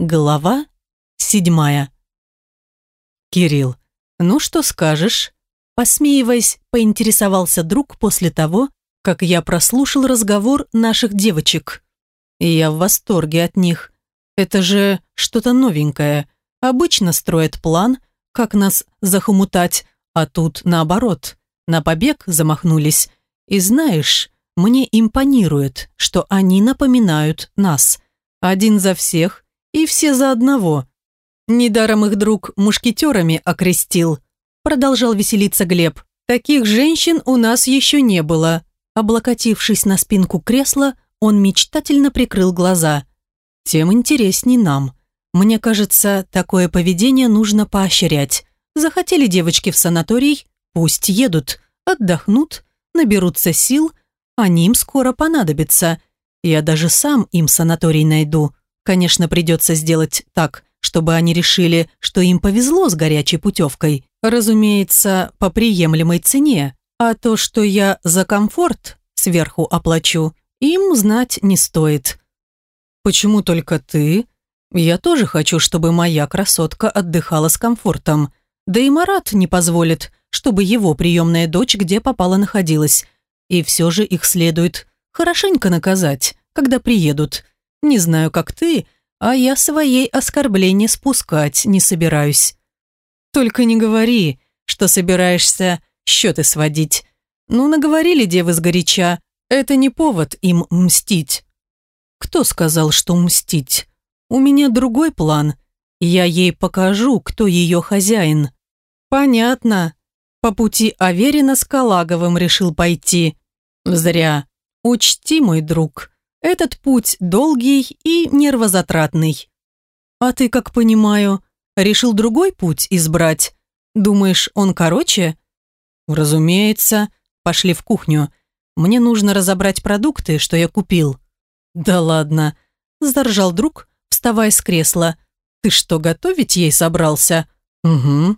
Глава седьмая. «Кирилл, ну что скажешь?» Посмеиваясь, поинтересовался друг после того, как я прослушал разговор наших девочек. Я в восторге от них. Это же что-то новенькое. Обычно строят план, как нас захомутать, а тут наоборот. На побег замахнулись. И знаешь, мне импонирует, что они напоминают нас. Один за всех – и все за одного. Недаром их друг мушкетерами окрестил. Продолжал веселиться Глеб. Таких женщин у нас еще не было. Облокотившись на спинку кресла, он мечтательно прикрыл глаза. Тем интересней нам. Мне кажется, такое поведение нужно поощрять. Захотели девочки в санаторий, пусть едут, отдохнут, наберутся сил, они им скоро понадобятся. Я даже сам им санаторий найду. Конечно, придется сделать так, чтобы они решили, что им повезло с горячей путевкой. Разумеется, по приемлемой цене. А то, что я за комфорт сверху оплачу, им знать не стоит. Почему только ты? Я тоже хочу, чтобы моя красотка отдыхала с комфортом. Да и Марат не позволит, чтобы его приемная дочь где попала находилась. И все же их следует хорошенько наказать, когда приедут. Не знаю, как ты, а я своей оскорбления спускать не собираюсь. Только не говори, что собираешься счеты сводить. Ну, наговорили девы сгоряча, это не повод им мстить. Кто сказал, что мстить? У меня другой план. Я ей покажу, кто ее хозяин. Понятно. По пути Аверина с Калаговым решил пойти. Зря. Учти, мой друг, этот путь долгий и нервозатратный. А ты, как понимаю, решил другой путь избрать? Думаешь, он короче? Разумеется. Пошли в кухню. Мне нужно разобрать продукты, что я купил. Да ладно. Заржал друг, вставая с кресла. Ты что, готовить ей собрался? Угу.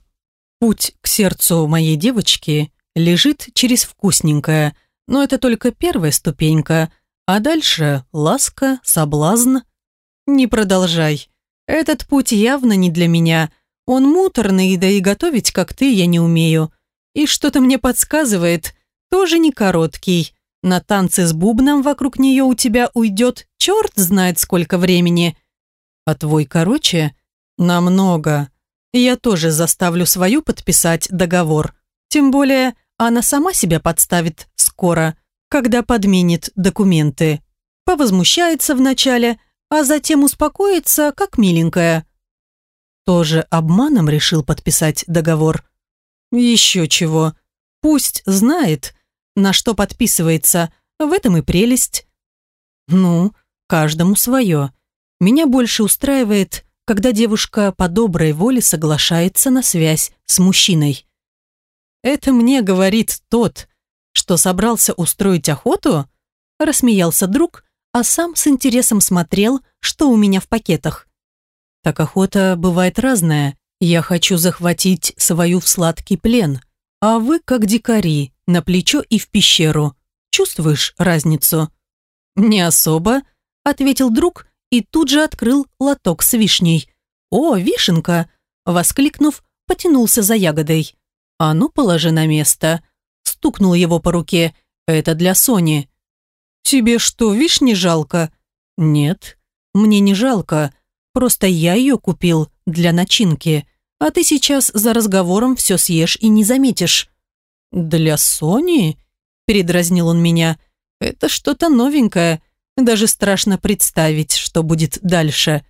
Путь к сердцу моей девочки лежит через вкусненькое, но это только первая ступенька – а дальше ласка, соблазн. Не продолжай. Этот путь явно не для меня. Он муторный, да и готовить, как ты, я не умею. И что-то мне подсказывает, тоже не короткий. На танцы с бубном вокруг нее у тебя уйдет черт знает сколько времени. А твой короче? Намного. Я тоже заставлю свою подписать договор. Тем более, она сама себя подставит скоро когда подменит документы. Повозмущается вначале, а затем успокоится, как миленькая. Тоже обманом решил подписать договор. Еще чего. Пусть знает, на что подписывается, в этом и прелесть. Ну, каждому свое. Меня больше устраивает, когда девушка по доброй воле соглашается на связь с мужчиной. Это мне говорит тот, что собрался устроить охоту? Рассмеялся друг, а сам с интересом смотрел, что у меня в пакетах. Так охота бывает разная. Я хочу захватить свою в сладкий плен, а вы, как дикари, на плечо и в пещеру. Чувствуешь разницу? Не особо, ответил друг и тут же открыл лоток с вишней. О, вишенка! Воскликнув, потянулся за ягодой. А ну, положи на место стукнул его по руке. «Это для Сони». «Тебе что, вишни жалко?» «Нет, мне не жалко. Просто я ее купил для начинки. А ты сейчас за разговором все съешь и не заметишь». «Для Сони?» – передразнил он меня. «Это что-то новенькое. Даже страшно представить, что будет дальше.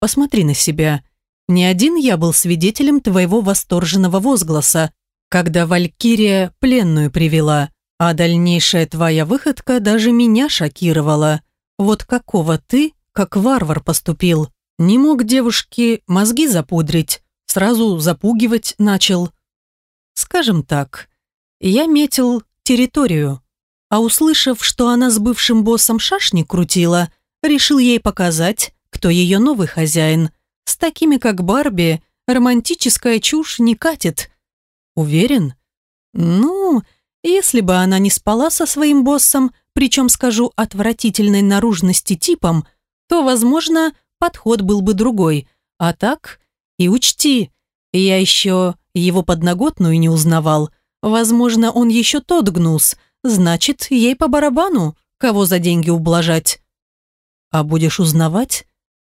Посмотри на себя. Не один я был свидетелем твоего восторженного возгласа когда Валькирия пленную привела, а дальнейшая твоя выходка даже меня шокировала. Вот какого ты, как варвар, поступил? Не мог девушке мозги запудрить, сразу запугивать начал. Скажем так, я метил территорию, а услышав, что она с бывшим боссом шашни крутила, решил ей показать, кто ее новый хозяин. С такими, как Барби, романтическая чушь не катит – Уверен? Ну, если бы она не спала со своим боссом, причем, скажу, отвратительной наружности типом, то, возможно, подход был бы другой. А так, и учти, я еще его подноготную не узнавал. Возможно, он еще тот гнус. Значит, ей по барабану, кого за деньги ублажать. А будешь узнавать?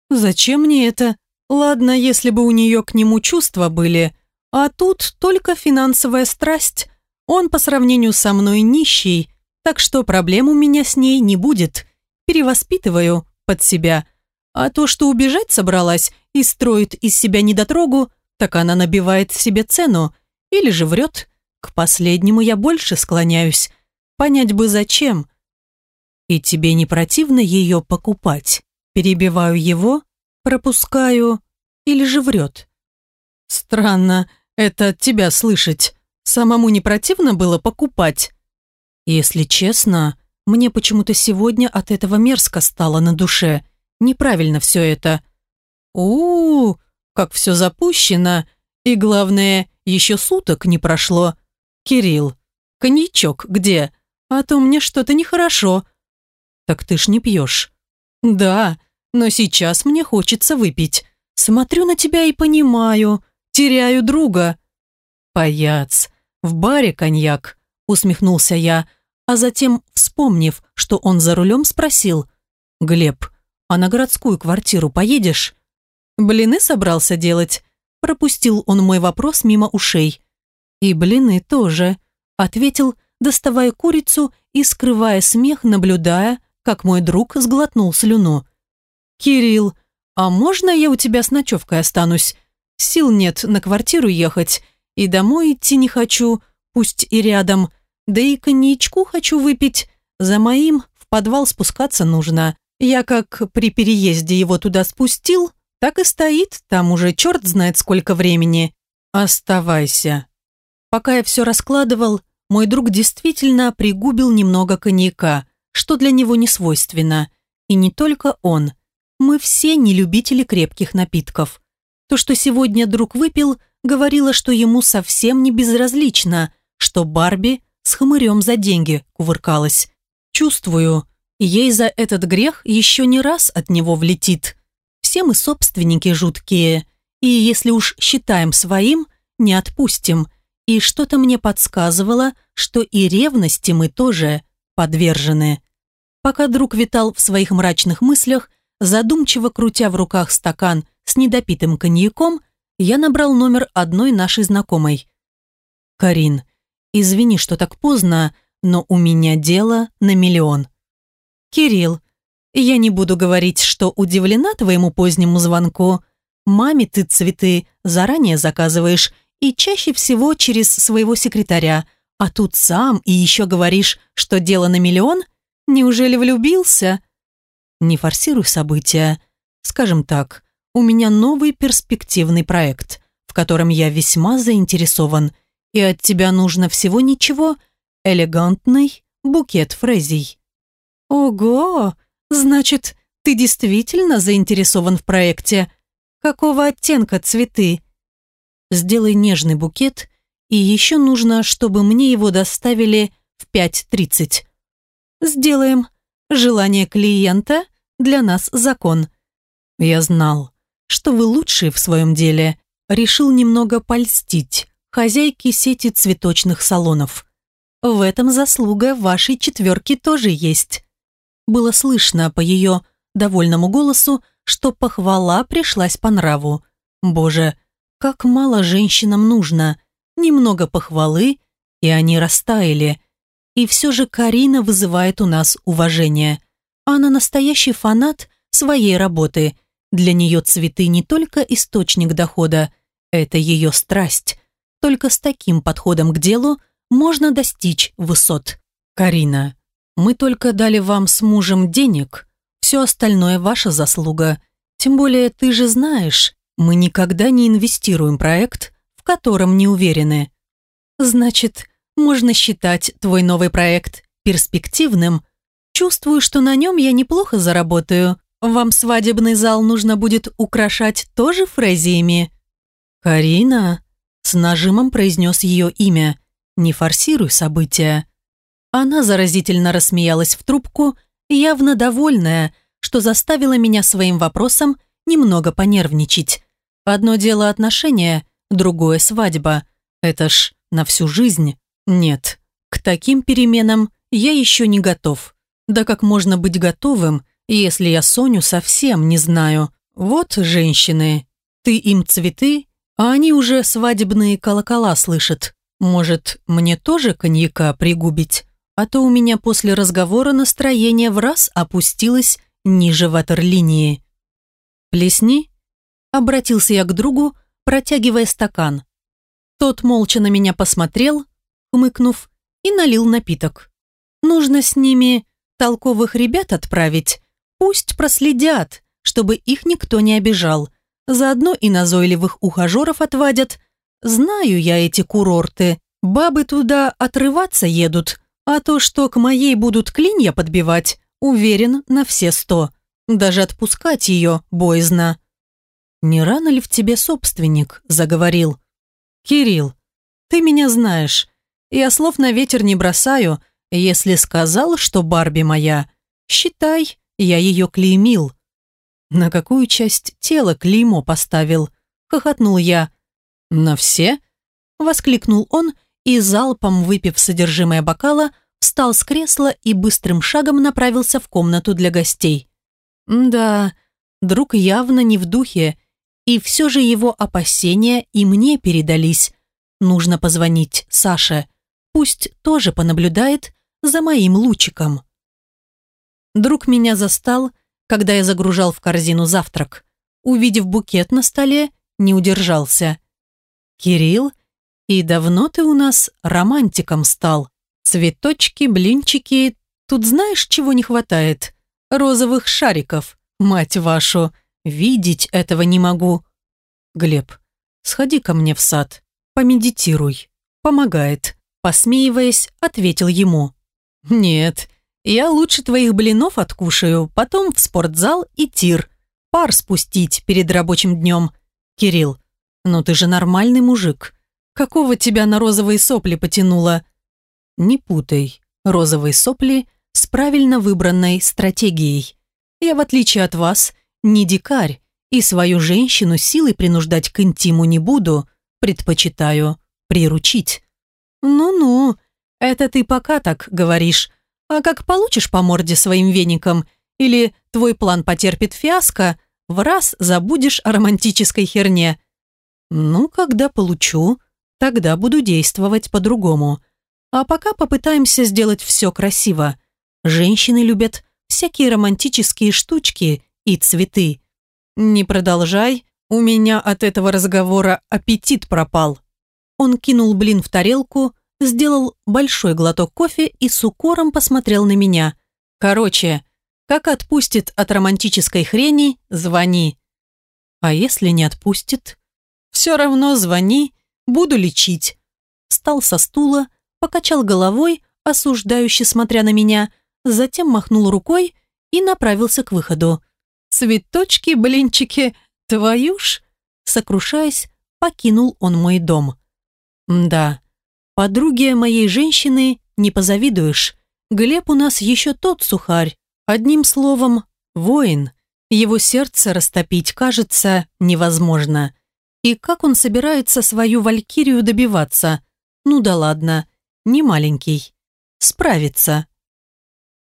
Зачем мне это? Ладно, если бы у нее к нему чувства были, а тут только финансовая страсть. Он по сравнению со мной нищий, так что проблем у меня с ней не будет. Перевоспитываю под себя. А то, что убежать собралась и строит из себя недотрогу, так она набивает себе цену или же врет. К последнему я больше склоняюсь. Понять бы зачем. И тебе не противно ее покупать? Перебиваю его, пропускаю или же врет? Странно, это от тебя слышать. Самому не противно было покупать? Если честно, мне почему-то сегодня от этого мерзко стало на душе. Неправильно все это. у, -у, как все запущено. И главное, еще суток не прошло. Кирилл, коньячок где? А то мне что-то нехорошо. Так ты ж не пьешь. Да, но сейчас мне хочется выпить. Смотрю на тебя и понимаю, теряю друга. Паяц, в баре коньяк, усмехнулся я, а затем, вспомнив, что он за рулем, спросил. «Глеб, а на городскую квартиру поедешь?» «Блины собрался делать?» Пропустил он мой вопрос мимо ушей. «И блины тоже», — ответил, доставая курицу и скрывая смех, наблюдая, как мой друг сглотнул слюну. «Кирилл, а можно я у тебя с ночевкой останусь? Сил нет на квартиру ехать, и домой идти не хочу, пусть и рядом, да и коньячку хочу выпить. За моим в подвал спускаться нужно. Я как при переезде его туда спустил, так и стоит, там уже черт знает сколько времени. Оставайся». Пока я все раскладывал, мой друг действительно пригубил немного коньяка, что для него не свойственно. И не только он. Мы все не любители крепких напитков. То, что сегодня друг выпил, говорило, что ему совсем не безразлично, что Барби с хмырем за деньги кувыркалась. Чувствую, ей за этот грех еще не раз от него влетит. Все мы собственники жуткие, и если уж считаем своим, не отпустим. И что-то мне подсказывало, что и ревности мы тоже подвержены. Пока друг витал в своих мрачных мыслях, Задумчиво крутя в руках стакан с недопитым коньяком, я набрал номер одной нашей знакомой. «Карин, извини, что так поздно, но у меня дело на миллион». «Кирилл, я не буду говорить, что удивлена твоему позднему звонку. Маме ты цветы заранее заказываешь и чаще всего через своего секретаря, а тут сам и еще говоришь, что дело на миллион? Неужели влюбился?» Не форсируй события. Скажем так, у меня новый перспективный проект, в котором я весьма заинтересован, и от тебя нужно всего ничего, элегантный букет фрезий. Ого, значит, ты действительно заинтересован в проекте. Какого оттенка цветы? Сделай нежный букет, и еще нужно, чтобы мне его доставили в 5.30. Сделаем. Желание клиента для нас закон. Я знал, что вы лучшие в своем деле. Решил немного польстить хозяйке сети цветочных салонов. В этом заслуга вашей четверки тоже есть. Было слышно по ее довольному голосу, что похвала пришлась по нраву. Боже, как мало женщинам нужно. Немного похвалы, и они растаяли. И все же Карина вызывает у нас уважение. Она настоящий фанат своей работы. Для нее цветы не только источник дохода, это ее страсть. Только с таким подходом к делу можно достичь высот. Карина, мы только дали вам с мужем денег, все остальное ваша заслуга. Тем более ты же знаешь, мы никогда не инвестируем проект, в котором не уверены. Значит, можно считать твой новый проект перспективным, Чувствую, что на нем я неплохо заработаю. Вам свадебный зал нужно будет украшать тоже фрезиями?» «Карина?» – с нажимом произнес ее имя. «Не форсируй события». Она заразительно рассмеялась в трубку, явно довольная, что заставила меня своим вопросом немного понервничать. Одно дело отношения, другое свадьба. Это ж на всю жизнь. Нет, к таким переменам я еще не готов. Да как можно быть готовым, если я Соню совсем не знаю? Вот женщины. Ты им цветы, а они уже свадебные колокола слышат. Может, мне тоже коньяка пригубить? А то у меня после разговора настроение в раз опустилось ниже ватерлинии. «Плесни?» – обратился я к другу, протягивая стакан. Тот молча на меня посмотрел, хмыкнув, и налил напиток. «Нужно с ними толковых ребят отправить. Пусть проследят, чтобы их никто не обижал. Заодно и назойливых ухажеров отвадят. Знаю я эти курорты. Бабы туда отрываться едут, а то, что к моей будут клинья подбивать, уверен на все сто. Даже отпускать ее боязно. «Не рано ли в тебе собственник?» – заговорил. «Кирилл, ты меня знаешь. Я слов на ветер не бросаю. Если сказал, что Барби моя, считай, я ее клеймил». «На какую часть тела клеймо поставил?» – хохотнул я. «На все?» – воскликнул он и, залпом выпив содержимое бокала, встал с кресла и быстрым шагом направился в комнату для гостей. Да, друг явно не в духе, и все же его опасения и мне передались. Нужно позвонить Саше, пусть тоже понаблюдает за моим лучиком. Друг меня застал, когда я загружал в корзину завтрак. Увидев букет на столе, не удержался. «Кирилл, и давно ты у нас романтиком стал?» Цветочки, блинчики. Тут знаешь, чего не хватает? Розовых шариков. Мать вашу, видеть этого не могу. Глеб, сходи ко мне в сад. Помедитируй. Помогает. Посмеиваясь, ответил ему. Нет, я лучше твоих блинов откушаю, потом в спортзал и тир. Пар спустить перед рабочим днем. Кирилл, ну ты же нормальный мужик. Какого тебя на розовые сопли потянуло? Не путай розовые сопли с правильно выбранной стратегией. Я, в отличие от вас, не дикарь, и свою женщину силой принуждать к интиму не буду, предпочитаю приручить. Ну-ну, это ты пока так говоришь, а как получишь по морде своим веником, или твой план потерпит фиаско, в раз забудешь о романтической херне. Ну, когда получу, тогда буду действовать по-другому. А пока попытаемся сделать все красиво. Женщины любят всякие романтические штучки и цветы. Не продолжай, у меня от этого разговора аппетит пропал. Он кинул блин в тарелку, сделал большой глоток кофе и с укором посмотрел на меня. Короче, как отпустит от романтической хрени, звони. А если не отпустит? Все равно звони, буду лечить. Встал со стула, покачал головой, осуждающе смотря на меня, затем махнул рукой и направился к выходу. «Цветочки, блинчики, твою ж!» Сокрушаясь, покинул он мой дом. «Да, подруге моей женщины не позавидуешь. Глеб у нас еще тот сухарь. Одним словом, воин. Его сердце растопить, кажется, невозможно. И как он собирается свою валькирию добиваться? Ну да ладно, не маленький. Справится.